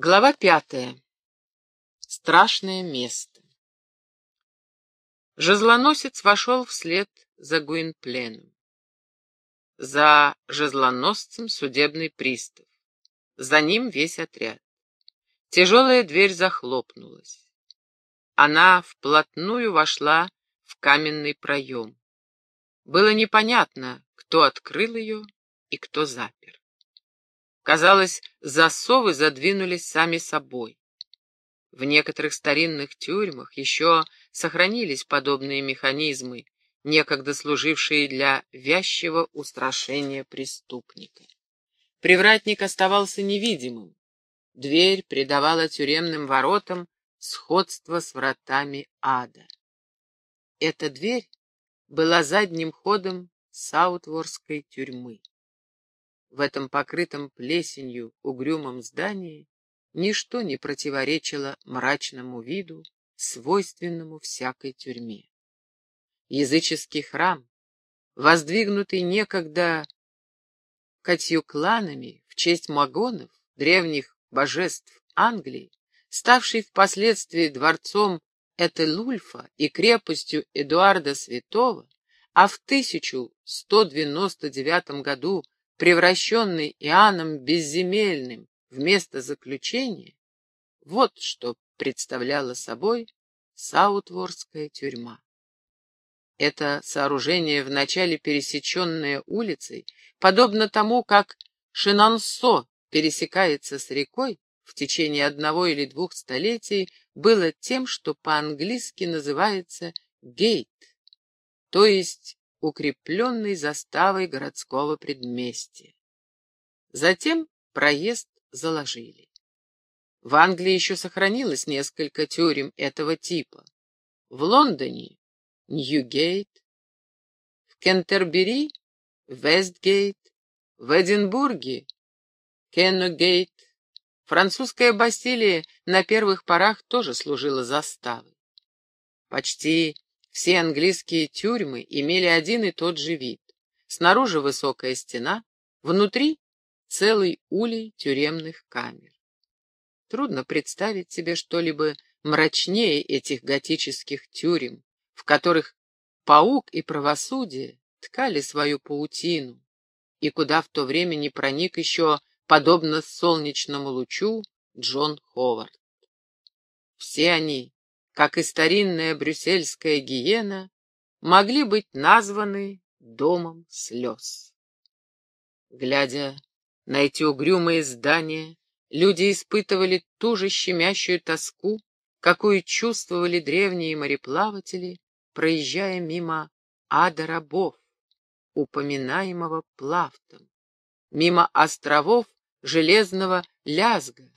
Глава пятая. Страшное место. Жезлоносец вошел вслед за Гуинпленом. За жезлоносцем судебный пристав. За ним весь отряд. Тяжелая дверь захлопнулась. Она вплотную вошла в каменный проем. Было непонятно, кто открыл ее и кто запер. Казалось, засовы задвинулись сами собой. В некоторых старинных тюрьмах еще сохранились подобные механизмы, некогда служившие для вязчего устрашения преступника. Привратник оставался невидимым. Дверь придавала тюремным воротам сходство с вратами ада. Эта дверь была задним ходом Саутворской тюрьмы. В этом покрытом плесенью угрюмом здании ничто не противоречило мрачному виду, свойственному всякой тюрьме. Языческий храм, воздвигнутый некогда катьюкланами в честь магонов, древних божеств Англии, ставший впоследствии дворцом Этелульфа и крепостью Эдуарда Святого, а в 1199 году превращенный Иоанном Безземельным в место заключения, вот что представляла собой Саутворская тюрьма. Это сооружение, вначале пересеченное улицей, подобно тому, как Шинансо пересекается с рекой, в течение одного или двух столетий было тем, что по-английски называется гейт, то есть укрепленный заставой городского предместья. Затем проезд заложили. В Англии еще сохранилось несколько тюрем этого типа. В Лондоне — Ньюгейт, в Кентербери — Вестгейт, в Эдинбурге — Кенногейт. Французская Бастилия на первых порах тоже служила заставой. Почти все английские тюрьмы имели один и тот же вид. Снаружи высокая стена, внутри целый улей тюремных камер. Трудно представить себе что-либо мрачнее этих готических тюрем, в которых паук и правосудие ткали свою паутину, и куда в то время не проник еще, подобно солнечному лучу, Джон Ховард. Все они как и старинная брюссельская гиена, могли быть названы домом слез. Глядя на эти угрюмые здания, люди испытывали ту же щемящую тоску, какую чувствовали древние мореплаватели, проезжая мимо ада рабов, упоминаемого Плафтом, мимо островов железного лязга,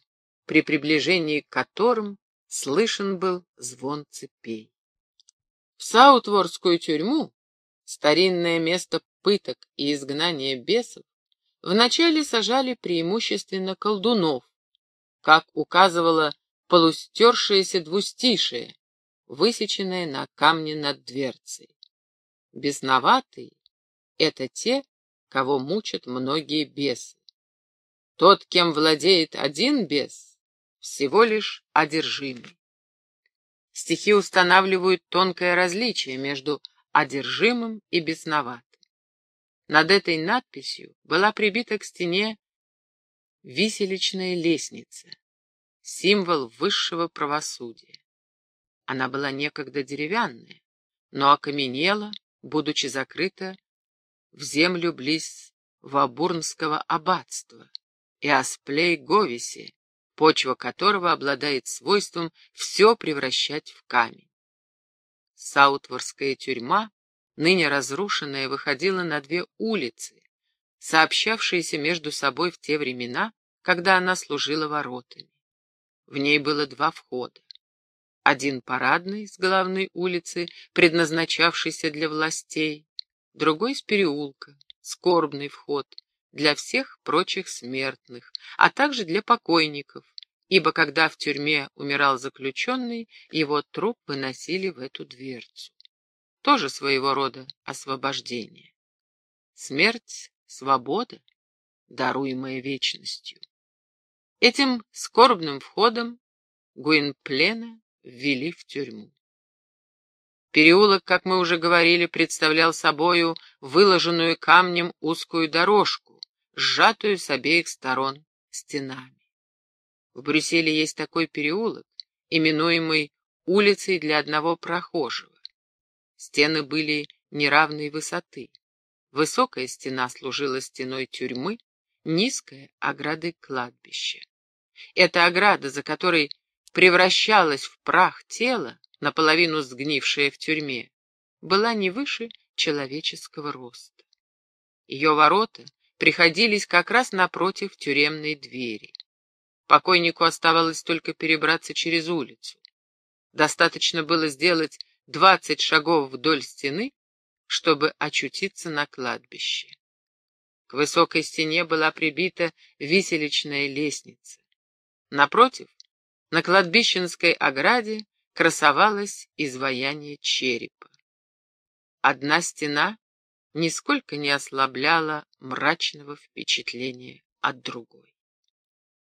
при приближении к которым слышен был звон цепей. В Саутворскую тюрьму, старинное место пыток и изгнания бесов, вначале сажали преимущественно колдунов, как указывало полустершееся двустишее, высеченное на камне над дверцей. Бесноватые — это те, кого мучат многие бесы. Тот, кем владеет один бес, всего лишь одержимый. Стихи устанавливают тонкое различие между одержимым и бесноватым. Над этой надписью была прибита к стене виселичная лестница, символ высшего правосудия. Она была некогда деревянная, но окаменела, будучи закрыта в землю близ Вабурнского аббатства и Асплей-Говисе, почва которого обладает свойством все превращать в камень. Саутворская тюрьма, ныне разрушенная, выходила на две улицы, сообщавшиеся между собой в те времена, когда она служила воротами. В ней было два входа. Один парадный с главной улицы, предназначавшийся для властей, другой с переулка, скорбный вход, для всех прочих смертных, а также для покойников, ибо когда в тюрьме умирал заключенный, его труп выносили в эту дверцу. Тоже своего рода освобождение. Смерть — свобода, даруемая вечностью. Этим скорбным входом Гуинплена ввели в тюрьму. Переулок, как мы уже говорили, представлял собою выложенную камнем узкую дорожку, сжатую с обеих сторон стенами. В Брюсселе есть такой переулок, именуемый улицей для одного прохожего. Стены были неравной высоты. Высокая стена служила стеной тюрьмы, низкая — оградой кладбища. Эта ограда, за которой превращалась в прах тело, наполовину сгнившая в тюрьме, была не выше человеческого роста. Ее ворота приходились как раз напротив тюремной двери. Покойнику оставалось только перебраться через улицу. Достаточно было сделать двадцать шагов вдоль стены, чтобы очутиться на кладбище. К высокой стене была прибита виселичная лестница. Напротив, на кладбищенской ограде красовалось изваяние черепа. Одна стена нисколько не ослабляла мрачного впечатления от другой.